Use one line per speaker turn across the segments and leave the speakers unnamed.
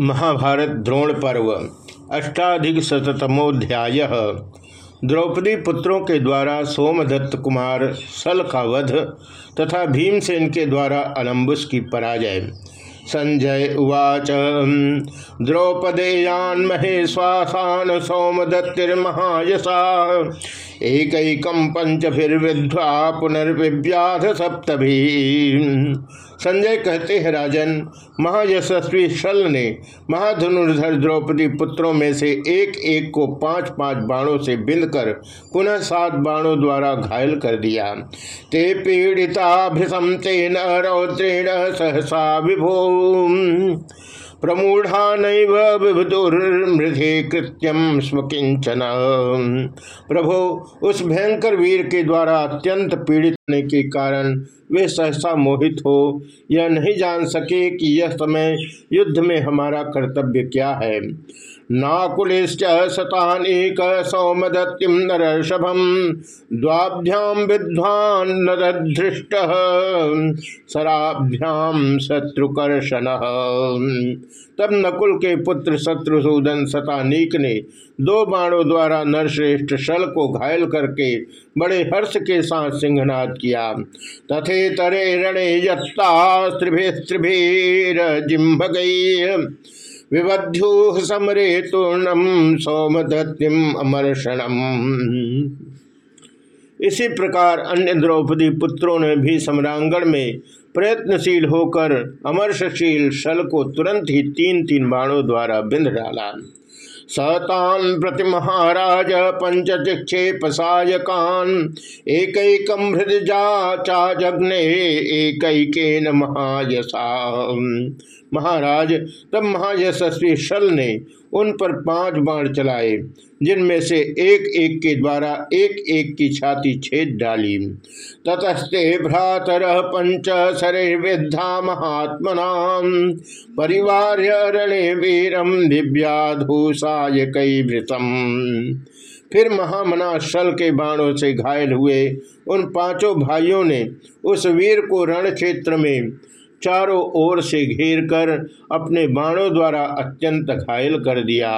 महाभारत द्रोण पर्व, अष्टाधिक शतमोध्याय द्रौपदी पुत्रों के द्वारा सोमदत्त कुमार सल का वध तथा भीमसेन के द्वारा अलम्बुस की पराजय। संजय उवाच, द्रौपदेयान महेश्वासान सौमदत्तिर्महायसा। एक पंचभिर्विध्वा पुनर्विव्याध सप्तभी। संजय कहते हैं, राजन, महायशस्वी शल ने महाधनुर्धर द्रौपदी पुत्रों में से एक एक को पाँच पाँच बाणों से बिंदकर पुनः सात बाणों द्वारा घायल कर दिया। ते पीड़िता तेन रौद्रेण सहसा विभो प्रमूढ़ा कृत्यम स्वकिंचन प्रभो, उस भयंकर वीर के द्वारा अत्यंत पीड़ित होने के कारण वे सहसा मोहित हो। यह नहीं जान सके कि यह समय युद्ध में हमारा कर्तव्य क्या है। नाकुलिश्च शतानेक सौमदत्तिम नरषभम द्वाभ्याम विद्वान नरधृष्ट सराभ्याम शत्रुकर्षण। तब नकुल के पुत्र शत्रुसूदन सतानीक ने दो बाणों द्वारा नरश्रेष्ठ शल को घायल करके बड़े हर्ष के साथ सिंहनाद किया। तथे तरे रणे यत्ता स्त्रिभिस्त्रिभीर जिम्भ गई विवध्यो समरे तूर्णम सौमदत्तिम अमर्षणम। इसी प्रकार अन्य द्रौपदी पुत्रों ने भी सम्रांगण में प्रयत्नशील होकर अमर्षशील शल को तुरंत ही तीन तीन बाणों द्वारा बिंद डाला। सतान प्रति महाराज पंचचिक्षेप सायकान। एक हृदजा चा जग्ने एक महायसा महाराज, तब महायशस्वी शल ने उन पर पाँच बाण चलाए, जिनमें से एक एक के द्वारा एक एक की छाती छेद डाली। ततस्ते भ्रातर पंच सरे शरीर्विद्धा महात्मना परिवार रणे वीरम दिव्याधूषाय कई वृतम फिर महामना शल के बाणों से घायल हुए उन पाँचों भाइयों ने उस वीर को रण क्षेत्र में चारों ओर से घेर कर अपने बाणों द्वारा अत्यंत घायल कर दिया।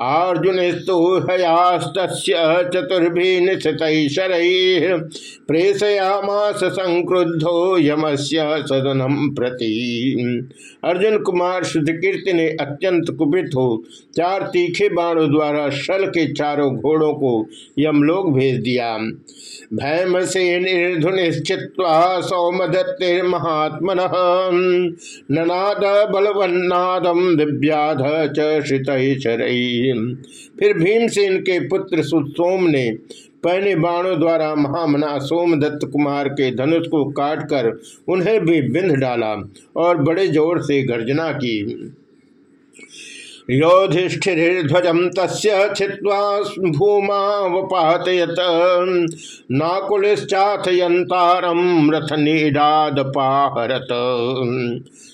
अर्जुन स्तु हयास्त चतुर्भी निशित प्रेषयामास संक्रुद्धो यमस्य सदनम प्रति। अर्जुन कुमार शुद्धकीर्ति ने अत्यंत कुपित हो चार तीखे बाणों द्वारा शल के चारों घोड़ों को यमलोक भेज दिया। भैम से निर्धुन स्थित निर्धुनिश्चित्वा सौमदत्तिर्महात्मन ननाद बलवन्नादम दिव्याध चित फिर भीमसेन के पुत्र सुसोम ने पहने बाणों द्वारा महामना सोमदत्त कुमार के धनुष को काटकर उन्हें भी बिंध डाला और बड़े ज़ोर से गर्जना की। योधिष्ठिर्ध्वजम तस्वा भूमा वपातयत नाकुलिश्चाथयंतारम रथ नीडाद पाहरत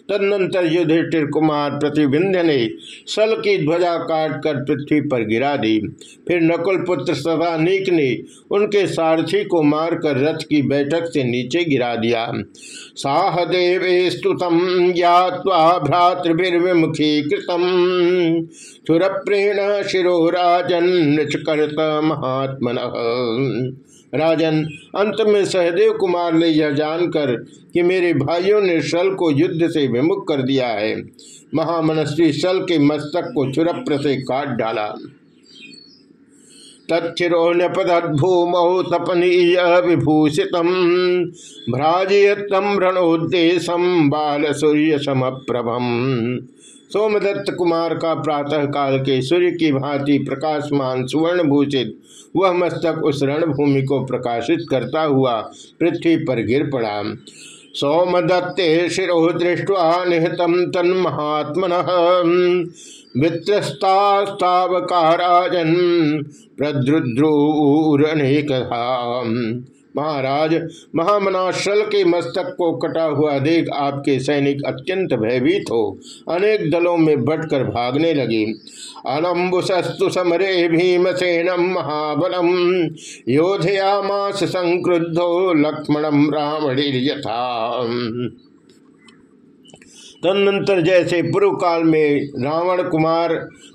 तदनंतर युधिष्ठिर कुमार प्रतिबिंध्य ने सल की ध्वजा काट कर पृथ्वी पर गिरा दी। फिर नकुल पुत्र सदानीक ने उनके सारथी को मारकर रथ की बैठक से नीचे गिरा दिया। साहदेवे स्तुतम ज्ञावा भ्रातृभिर्विमुखी कृतम। सुरप्रेण शिरो राजन महात्मन। राजन, अंत में सहदेव कुमार ने यह जानकर कि मेरे भाइयों ने शल को युद्ध से विमुख कर दिया है। महामनस्वी शल के मस्तक को चुरप्र से काट डाला। तच्छिरोन्यपदूमौ तपनीय विभूषित भ्राजयतम रणोद्देशम बाल सूर्य समप्रभम सोमदत्त कुमार का प्रातः काल के सूर्य की भांति प्रकाशमान सुवर्ण भूषित वह मस्तक उस रणभूमि को प्रकाशित करता हुआ पृथ्वी पर गिर पड़ा। सोमदत्ते शिरो दृष्टवा निहतम तन्महात्मन। वित्रस्तावकाराजन प्रद्रुद्रूरनेकथा महाराज महामनाशल के मस्तक को कटा हुआ देख आपके सैनिक अत्यंत भयभीत हो। अनेक दलों में बटकर भागने लगे। अलम्बुसस्तु समरे भीमसेनम महाबलम। योधया योधयामास संक्रुद्धो लक्ष्मणम रावण यथा तदनंतर जैसे पूर्व काल में रावण कुमार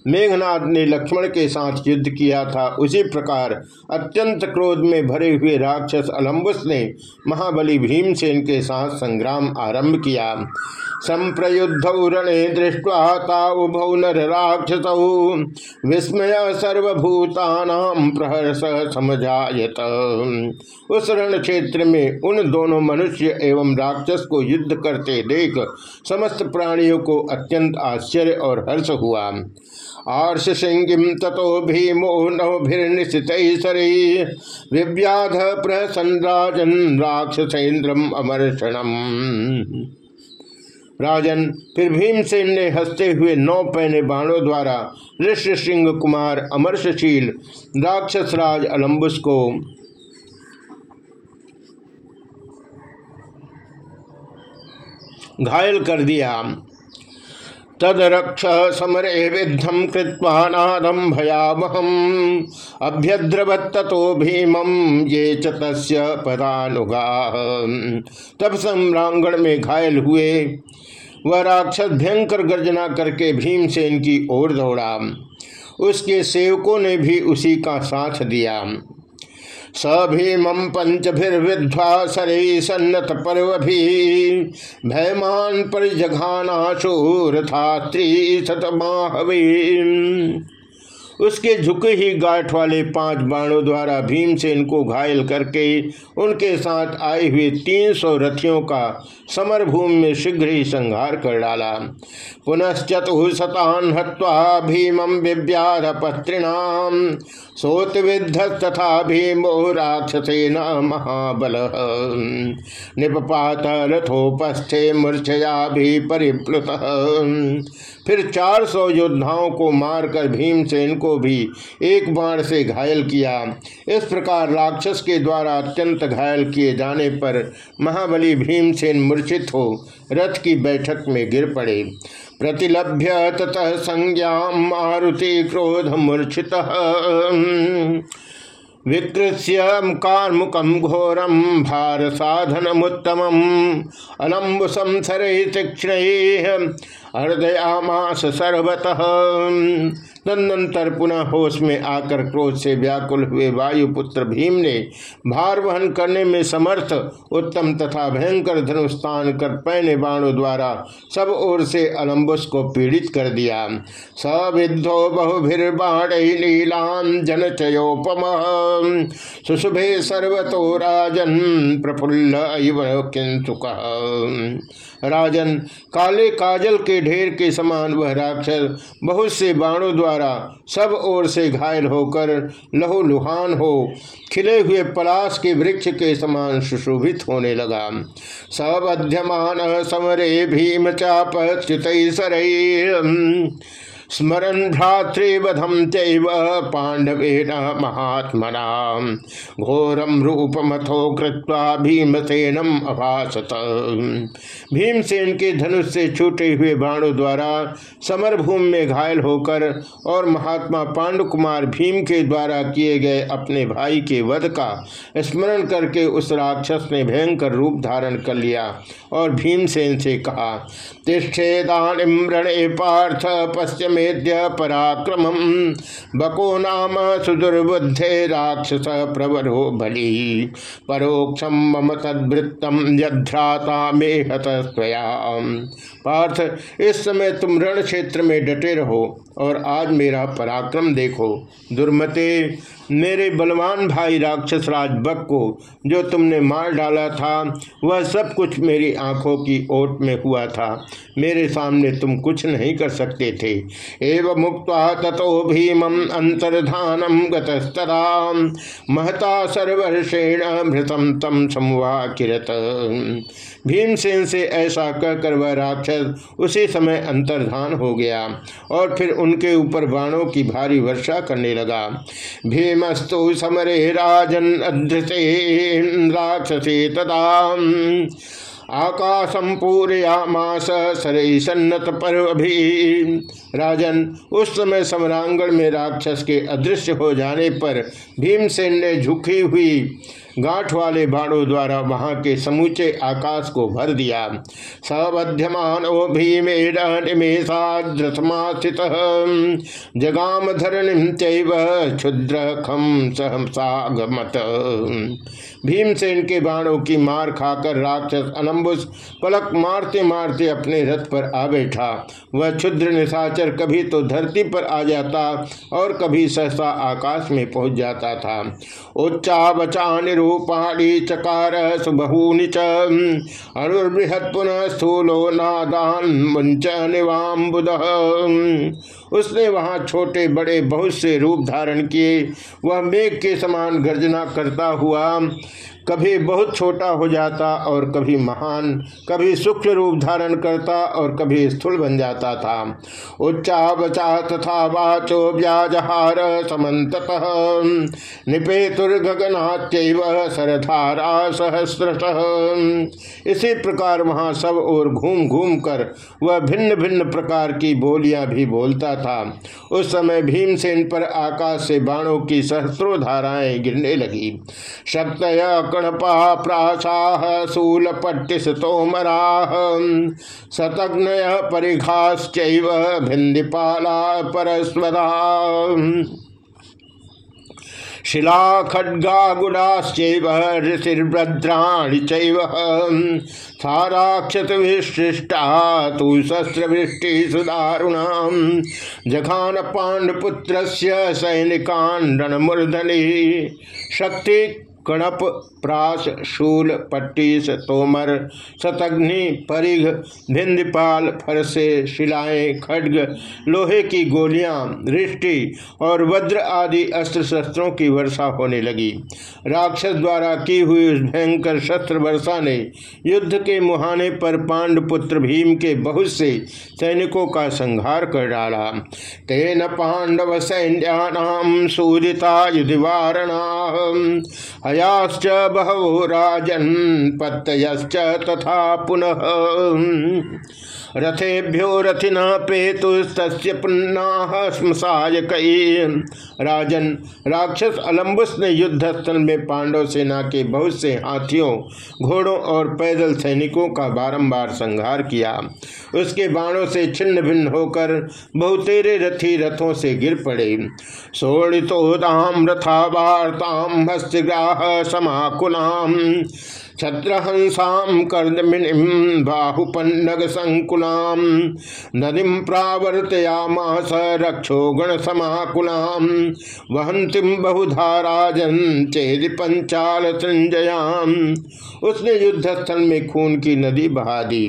मेघनाथ ने लक्ष्मण के साथ युद्ध किया था, उसी प्रकार अत्यंत क्रोध में भरे हुए राक्षस अलम्बुस ने महाबली भीमसेन के साथ संग्राम आरंभ किया। संप्रयुद्ध रणे दृष्टवा नर राक्षस, विस्मय सर्वभूता प्रहर्ष समझायत। उस रण क्षेत्र में उन दोनों मनुष्य एवं राक्षस को युद्ध करते देख समस्त प्राणियों को अत्यंत आश्चर्य और हर्ष हुआ। आर्ष सिंगिम ततो भीमो नभिर्निशित विव्याध प्रसन्न राजन राक्षसेन्द्रम अमर्षणम। राजन फिर भीमसेन ने हँसते हुए नौ पहने बाणों द्वारा ऋषि सिंह कुमार अमरशशील राक्षस राज अलम्बुस को घायल कर दिया। तदरक्ष समरे विद्धम भयावहम अभ्यद्रवत भीमम ये चतस्य पदानुगा तब सम्रांगण में घायल हुए। वह राक्षस भयंकर गर्जना करके भीमसेन की ओर दौड़ा। उसके सेवकों ने भी उसी का साथ दिया। स भीमं पंचभिर्विध्वा सरे सन्नत पर्व भी भयमान परिजघानाशोरथा त्रिशतमाहवी उसके झुके ही गाठ वाले पाँच बाणों द्वारा भीमसेन को घायल करके उनके साथ आए हुए तीन सौ रथियों का समर भूमि में शीघ्र ही संहार कर डाला। पुनश्चतुशतान हवा भीमं विव्याध पत्रिणाम सोत विद्ध तथा भीमो राक्षसेन महाबल। निपात रथोपस्थे मूर्छया भी परिप्लुत। फिर चार सौ योद्धाओं को मारकर भीमसेन को भी एक बाण से घायल किया। इस प्रकार राक्षस के द्वारा अत्यंत घायल किए जाने पर महाबली भीमसेन मूर्छित हो रथ की बैठक में गिर पड़े। प्रतिलभ्य ततः संज्ञा मारुति क्रोध मूर्छित। विकृष्य कार्मुकम घोरम भार साधन साधनमुत्तम अलम्बुसम सर तीक्षण हृदयामास सर्वतः। तदनंतर पुनः होश में आकर क्रोध से व्याकुल हुए वायुपुत्र भीम ने भार वहन करने में समर्थ, उत्तम तथा भयंकर धनुष्ठान कर पैने बाणों द्वारा सब ओर से अलम्बुस को पीड़ित कर दिया। सविद्धो बहुभिर्बाण लीलाम जन चयोपम सुशुभे सर्वतो राजन प्रफुल्ल किंतुक राजन, काले काजल के ढेर के समान वह राक्षस बहुत से बाणों द्वारा सब ओर से घायल होकर लहु लुहान हो खिले हुए पलाश के वृक्ष के समान सुशोभित होने लगा। सबध्यमान समरे भीम चाप च्युत स्मरण भ्रातृवधम चैव पांडवेन महात्मना। घोरम रूपमथो कृत्वा भीमसेनम अभासत। भीमसेन के धनुष से छूटे हुए बाणों द्वारा समरभूमि में घायल होकर और महात्मा पांडु कुमार भीम के द्वारा किए गए अपने भाई के वध का स्मरण करके उस राक्षस ने भयंकर रूप धारण कर लिया और भीमसेन से कहा तिष्ठेदानिम रणे पार्थ पश्चिम मेद्य पराक्रम बको नाम सुदुर्बुद्धे राक्षस प्रवरो बलि। परोक्षम मम तद्वृत्तम यध्राता मे हत पार्थ, इस समय तुम रण क्षेत्र में डटे रहो और आज मेरा पराक्रम देखो। दुर्मते, मेरे बलवान भाई राक्षस राज बक को जो तुमने मार डाला था, वह सब कुछ मेरी आँखों की ओट में हुआ था। मेरे सामने तुम कुछ नहीं कर सकते थे। एवं मुक्त तथो भीमम अंतर्धानम गतस्तरा महता सर्वर्षेण भृतम तम समवा किरत भीमसेन से ऐसा कहकर वह राक्षस उसी समय अंतर्धान हो गया और फिर उनके ऊपर बाणों की भारी वर्षा करने लगा। भीमस्तु समरे राजन अधृते राक्षसे तदा आकाशम पूरयामास सरई सन्नत पर्व भी राजन, उस समय समरांगण में राक्षस के अदृश्य हो जाने पर भीमसेन ने झुकी हुई गांठ वाले बाणों द्वारा वहाँ के समूचे आकाश को भर दिया। सवध्यमान भीमेशाद्रथमास्थित जगाम धरणिम क्षुद्र खम सहसागमत भीमसेन के बाणों की मार खाकर राक्षस अनम्बुस पलक मारते मारते अपने रथ पर आ बैठा। वह क्षुद्र निशाचर कभी तो धरती पर आ जाता और कभी सहसा आकाश में पहुँच जाता था। उच्चा बचा निरूपाणी चकार सुबहूनि च। अणुर्बृहत पुनः स्थूलो नादान मुंच निवाम्बुद। उसने वहाँ छोटे बड़े बहुत से रूप धारण किए। वह मेघ के समान गर्जना करता हुआ कभी बहुत छोटा हो जाता और कभी महान, कभी सूक्ष्म रूप धारण करता और कभी स्थूल बन जाता था। उच्चा बचा तथा वाचो व्याजहार समत निपेतुर्गनाच सरधारा इसी प्रकार वहाँ सब और घूम घूम कर वह भिन्न भिन्न प्रकार की बोलियाँ भी बोलता था। उस समय भीमसेन पर आकाश से बाणों की सहस्रो धाराएँ गिरने लगी। शक्तय कणपा प्रासाह शूल पट्टिस तोमराह शतग्नय परिघाश्च भिंदिपाला परस्वरा शिला खड्गा गुडाश्चैव ऋषिर्भद्राणि चैव। साराक्षत विशिष्टा तु शस्त्रवृष्टि सुदारुणा जघान पांडपुत्र सैनिकान रणमूर्धनि शक्ति कणप प्रास शूल, पट्टीस, तोमर शतग्नि परिघ, भिंदपाल, फरसे, शिलाएँ, खड्ग, लोहे की गोलियाँ दृष्टि और वज्र आदि अस्त्र शस्त्रों की वर्षा होने लगी। राक्षस द्वारा की हुई उस भयंकर शस्त्र वर्षा ने युद्ध के मुहाने पर पांडपुत्र भीम के बहुत से सैनिकों का संहार कर डाला। तेन पांडव सैन्य सैन्याम सूदिता युधिवारणा। हयाश्च बहवो राजन पत्तयश्च तथा पुनः। रथेभ्यो रथिन पेतुस्तस्य पुन्ना स्मसाय राजन, राक्षस अलम्बुस ने युद्ध स्थल में पांडव सेना के बहुत से हाथियों, घोड़ों और पैदल सैनिकों का बारंबार संहार किया। उसके बाणों से छिन्न भिन्न होकर बहुतेरे रथी रथों से गिर पड़े। सोड़ितोदाम रथा वार्ताम हस्तग्राह समाकुलाम। छत्रहंसाम कर्दमिनीम बाहुपन्नग संकुलाम नदीम प्रावर्तयामास रक्षो गण समाकुलाम वहंतिम बहुधाराजन चेद पंचाल संजयाम उसने युद्ध स्थल में खून की नदी बहा दी,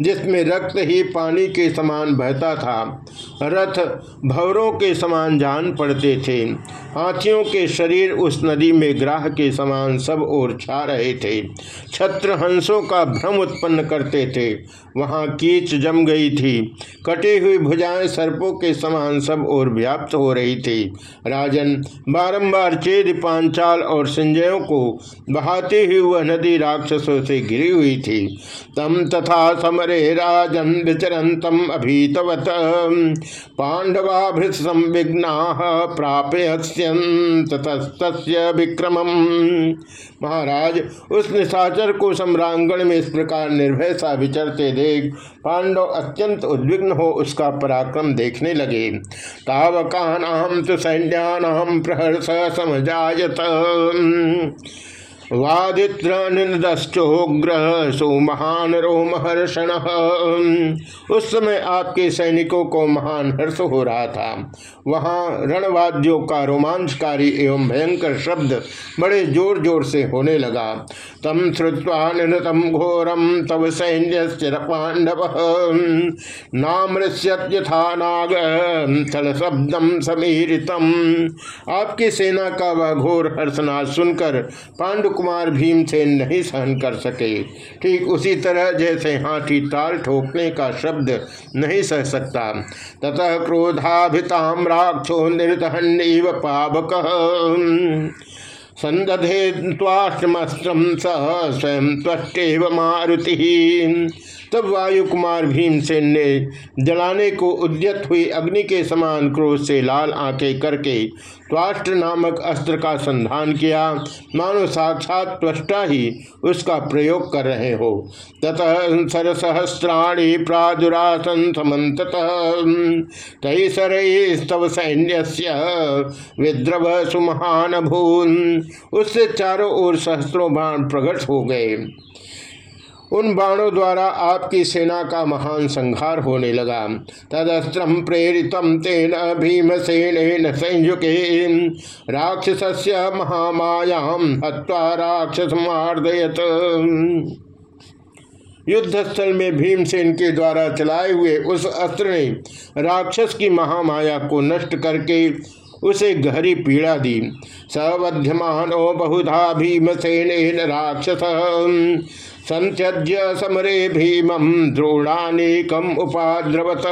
जिसमें रक्त ही पानी के समान बहता था। रथ भवरों के समान जान पड़ते थे। हाथियों के शरीर उस नदी में ग्राह के समान सब ओर छा रहे थे। छत्र हंसों का भ्रम उत्पन्न करते थे। वहाँ कीच जम गई थी। कटी हुई भुजाएँ सर्पों के समान सब और व्याप्त हो रही थी। राजन बारंबार चेद, पांचाल और संजयों को बहाती हुई वह नदी राक्षसों से घिरी हुई थी। तम तथा समरे राजन विचरंतम अभीतवत। पांडवाभृत संविघ्ना प्राप्यंत विक्रम महाराज उस निशाचर को सम्रांगण में इस प्रकार निर्भय सा विचरते देख पांडव अत्यंत उद्विग्न हो उसका पराक्रम देखने लगे। तावकान अहम तो सैन्यान अहम प्रहर्ष समझायत वादित्र निंदश्चोग्र सुमहान रोमहर्षण उस समय आपके सैनिकों को महान हर्ष हो रहा था। वहाँ रणवाद्यों का रोमांचकारी एवं भयंकर शब्द बड़े ज़ोर ज़ोर से होने लगा। तम श्रुवा निनतम घोरम तब सैन्य पांडव। नामृष्यथा नाग थल शब्दम समीरितम। आपकी सेना का वह घोर हर्षनाथ सुनकर पांडु कुमार भीम से नहीं सहन कर सके। ठीक उसी तरह जैसे हाथी ताल ठोकने का शब्द नहीं सह सकता। ततः क्रोधाभिताम राक्षो निर्दहन पावक। संदधे सह स्वयं त्वेव मारुति। तब वायु कुमार भीमसेन ने जलाने को उद्यत हुई अग्नि के समान क्रोध से लाल आँखें करके त्वाष्ट्र नामक अस्त्र का संधान किया। मानो साक्षात त्वष्टा ही उसका प्रयोग कर रहे हो। ततः सरसहस्राणी प्रादुरासन समत तय सरस्तव सैन्य विद्रव सुमहान भून उससे चारों ओर सहस्रों बाण प्रकट हो गए। उन बाणों द्वारा आपकी सेना का महान संहार होने लगा। तदस्त्र प्रेरित तेन भीमसेन संयुगे। राक्षस महामायाम हत्वा राक्षस मार्दयत। युद्धस्थल में भीमसेन के द्वारा चलाए हुए उस अस्त्र ने राक्षस की महामाया को नष्ट करके उसे गहरी पीड़ा दी। सवध्यमानो बहुधा भीमसेन राक्षस संत्यज्य समरे भीमं द्रोणानेकम उपाद्रवत।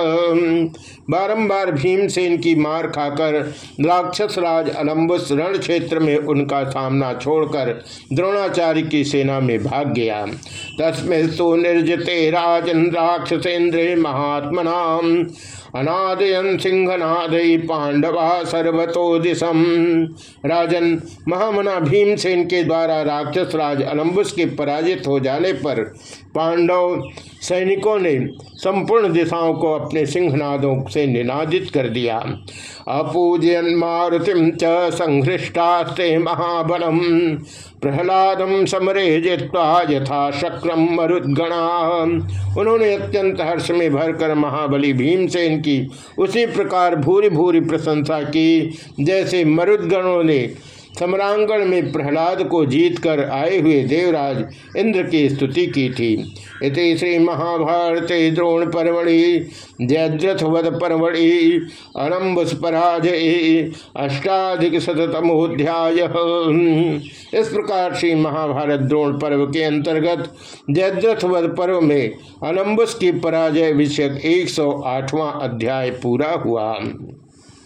बारंबार भीमसेन की मार खाकर राक्षस राज अलम्बुस रण क्षेत्र में उनका सामना छोड़कर द्रोणाचार्य की सेना में भाग गया। तस्में तो निर्जते राजन राक्षसेन्द्र महात्मना अनादयन सिंहनादय पांडवा सर्वतो दिशम राजन महामना भीमसेन के द्वारा राक्षस राज अलम्बुस के पराजित हो जाने पर पांडव सैनिकों ने संपूर्ण दिशाओं को अपने सिंहनादों से निनादित कर दिया। अपूजयन मारुतिम च संहृष्टास्ते महाबलम। प्रहलादम समरे जित्वा यथा शक्रम मरुदगणा उन्होंने अत्यंत हर्ष में भरकर महाबली भीमसेन की उसी प्रकार भूरी भूरी प्रशंसा की, जैसे मरुदगणों ने सम्रांगण में प्रहलाद को जीतकर आए हुए देवराज इंद्र की स्तुति की थी। इति श्री महाभारत द्रोण परमणि जयद्रथ वध परमणि अनम्बुस पराजय अष्टाधिक शतमोध्याय इस प्रकार श्री महाभारत द्रोण पर्व के अंतर्गत जयद्रथ वध पर्व में अनम्बुस की पराजय विषयक 108वां अध्याय पूरा हुआ।